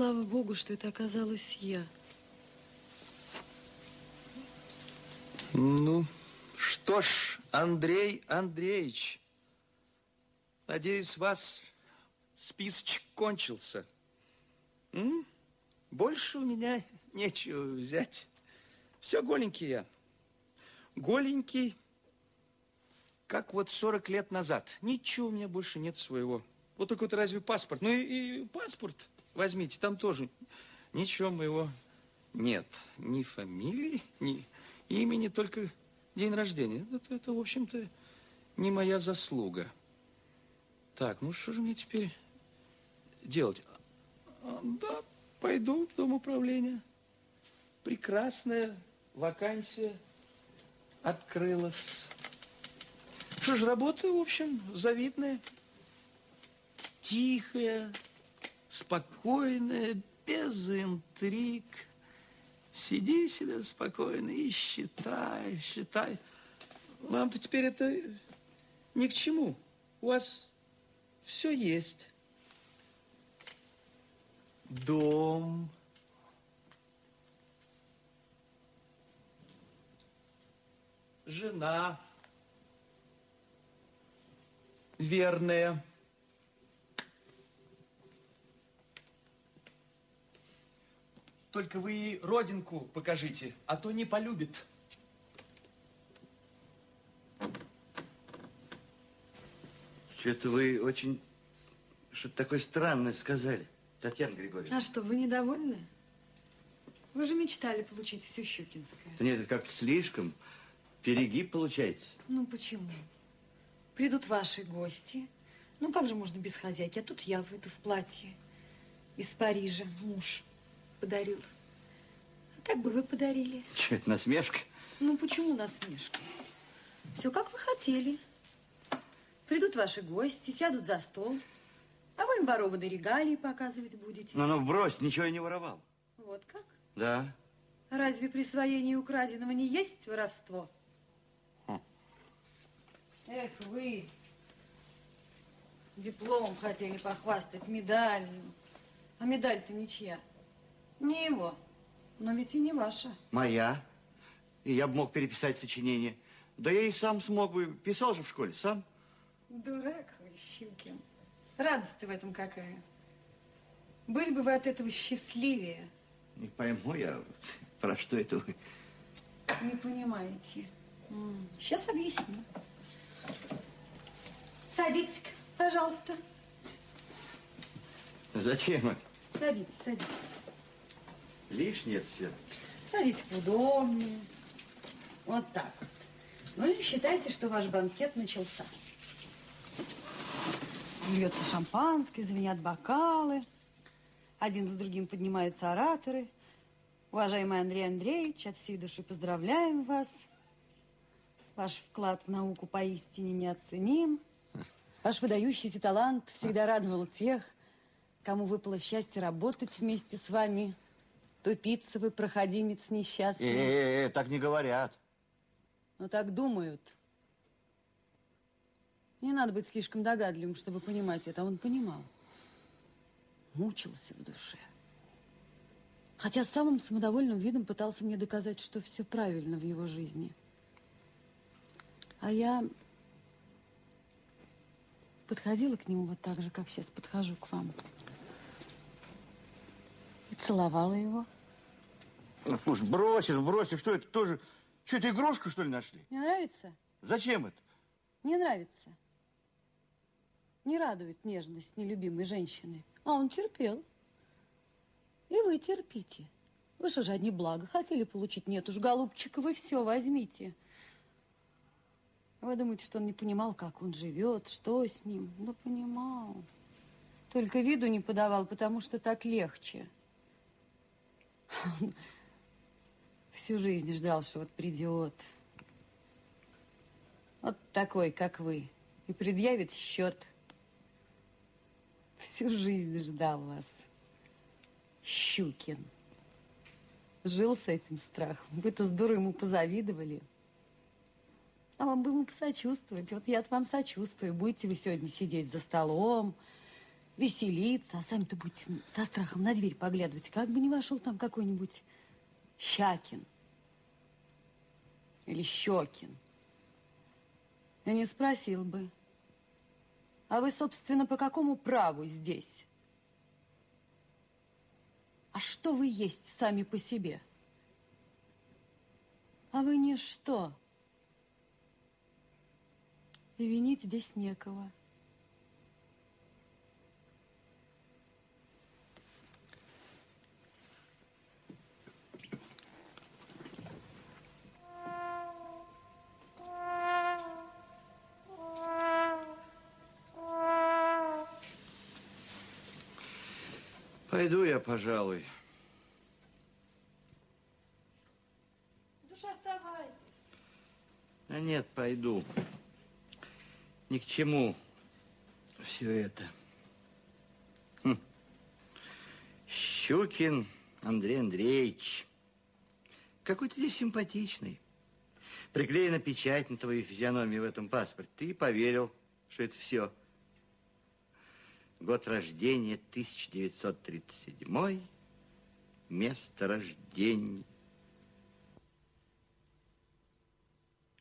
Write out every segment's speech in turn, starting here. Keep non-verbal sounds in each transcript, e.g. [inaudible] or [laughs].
слава богу, что это оказалась я. Ну, что ж, Андрей Андреевич, надеюсь, вас списочек кончился. М? Больше у меня [laughs] нечего взять. Все голенький я. Голенький, как вот 40 лет назад. Ничего у меня больше нет своего. Вот только вот разве паспорт? Ну и, и паспорт возьмите, там тоже ничего моего нет. Ни фамилии, ни имени, только день рождения. Это, это в общем-то, не моя заслуга. Так, ну что же мне теперь делать? А, да, пойду в дом управления. Прекрасная вакансия открылась. Что ж, работа, в общем, завидная. Тихая, спокойная, без интриг. Сиди себе спокойно и считай, считай. Вам-то теперь это ни к чему. У вас все есть. Дом. Жена. Верная. Только вы ей родинку покажите, а то не полюбит. Что-то вы очень что-то такое странное сказали, Татьяна Григорьевна. А что, вы недовольны? Вы же мечтали получить всю Щукинское. Да нет, это как слишком. Перегиб получается. Ну, почему? Придут ваши гости. Ну, как же можно без хозяйки? А тут я выйду в платье из Парижа. Муж подарил. А так бы вы подарили. Что, это насмешка? Ну, почему насмешка? Все, как вы хотели. Придут ваши гости, сядут за стол, а вы им ворованные регалии показывать будете. Ну, ну, брось, ничего я не воровал. Вот как? Да. Разве присвоение украденного не есть воровство? Хм. Эх, вы диплом хотели похвастать, медалью. А медаль-то ничья. Не его, но ведь и не ваша. Моя. И я бы мог переписать сочинение. Да я и сам смог бы. Писал же в школе, сам. Дурак вы, Щукин. Радость-то в этом какая. Были бы вы от этого счастливее. Не пойму я, про что это вы. Не понимаете. Сейчас объясню. садитесь пожалуйста. Зачем это? Садитесь, садитесь. Лишнее все. Садитесь поудобнее. Вот так вот. Ну и считайте, что ваш банкет начался. Льется шампанское, звенят бокалы. Один за другим поднимаются ораторы. Уважаемый Андрей Андреевич, от всей души поздравляем вас. Ваш вклад в науку поистине неоценим. Ваш выдающийся талант всегда радовал тех, кому выпало счастье работать вместе с вами. Тупица вы, проходимец несчастный. Э, -э, -э так не говорят. Ну, так думают. Не надо быть слишком догадливым, чтобы понимать это. А он понимал. Мучился в душе. Хотя самым самодовольным видом пытался мне доказать, что все правильно в его жизни. А я подходила к нему вот так же, как сейчас подхожу к вам. Целовала его. Ну, слушай, бросишь, бросишь, что это тоже... Что, это игрушку, что ли, нашли? Не нравится? Зачем это? Не нравится. Не радует нежность нелюбимой женщины. А он терпел. И вы терпите. Вы что же одни блага хотели получить? Нет уж, голубчик, вы все возьмите. Вы думаете, что он не понимал, как он живет, что с ним? Да понимал. Только виду не подавал, потому что так легче. [laughs] Всю жизнь ждал, что вот придет. Вот такой, как вы. И предъявит счет. Всю жизнь ждал вас. Щукин. Жил с этим страхом. Вы-то здорово ему позавидовали. А вам бы ему посочувствовать. Вот я от вам сочувствую. Будете вы сегодня сидеть за столом, веселиться, а сами-то будете со страхом на дверь поглядывать. Как бы не вошел там какой-нибудь Щакин или Щекин. И не спросил бы, а вы, собственно, по какому праву здесь? А что вы есть сами по себе? А вы ничто. И винить здесь некого. Пойду я, пожалуй. Душа, оставайтесь. А нет, пойду. Ни к чему все это. Хм. Щукин Андрей Андреевич. Какой ты здесь симпатичный. Приклеена печать на твою физиономию в этом паспорте. Ты поверил, что это все. Год рождения 1937. Место рождения.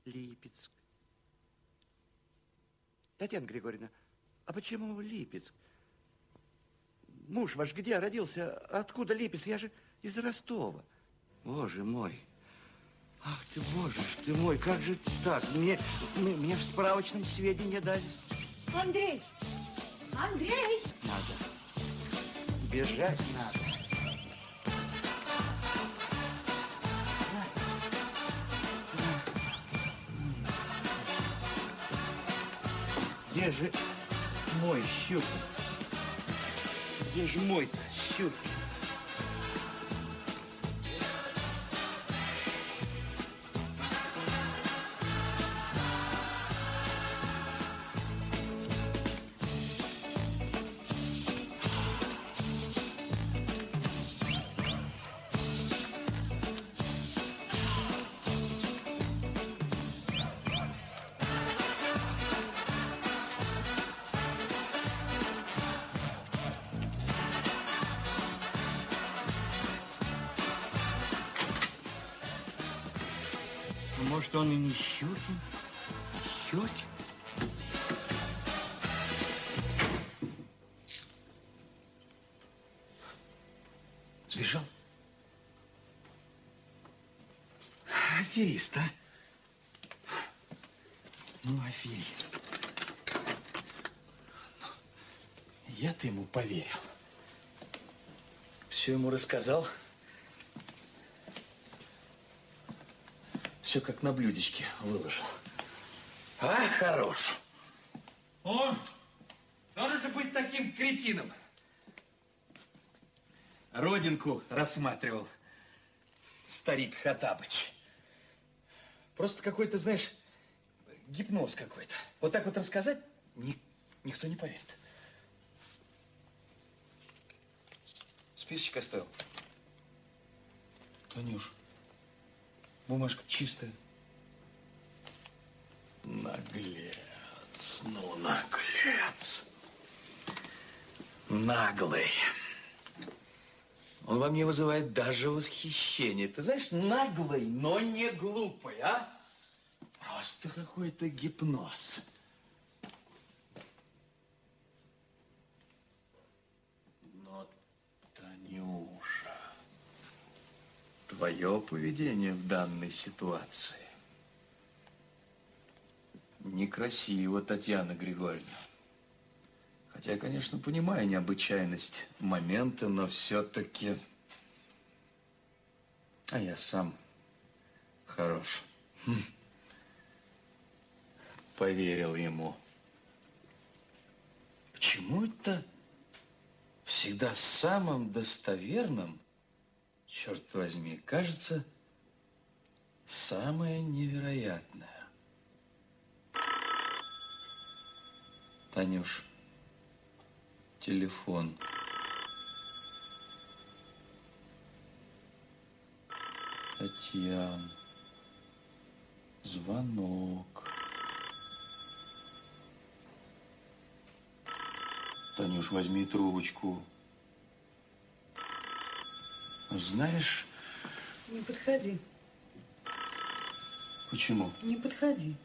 Липецк. Татьяна Григорьевна, а почему Липецк? Муж ваш где родился? Откуда Липецк? Я же из Ростова. Боже мой. Ах ты, боже ж ты мой, как же так? Мне, мне, мне в справочном сведения дали. Андрей! Андрей! Надо. Бежать надо. Где же мой Щукин? Где же мой Щукин? Может, он и не Щукин, а Щекин? Сбежал? Аферист, а? Ну, аферист. Я-то ему поверил. Все ему рассказал. Все как на блюдечке выложил. А, хорош. Он, надо же быть таким кретином. Родинку рассматривал старик Хатабыч. Просто какой-то, знаешь, гипноз какой-то. Вот так вот рассказать ни- никто не поверит. Списочек оставил. Танюш, бумажка чистая. Наглец, ну наглец. Наглый. Он во мне вызывает даже восхищение. Ты знаешь, наглый, но не глупый, а? Просто какой-то гипноз. Но, Танюша, твое поведение в данной ситуации некрасиво, Татьяна Григорьевна. Хотя, я, конечно, понимаю необычайность момента, но все-таки... А я сам хорош. Хм. Поверил ему. Почему это всегда самым достоверным, черт возьми, кажется самое невероятное? Танюш, телефон. Татьяна. Звонок. Танюш, возьми трубочку. Знаешь, Не подходи, почему? не подходи.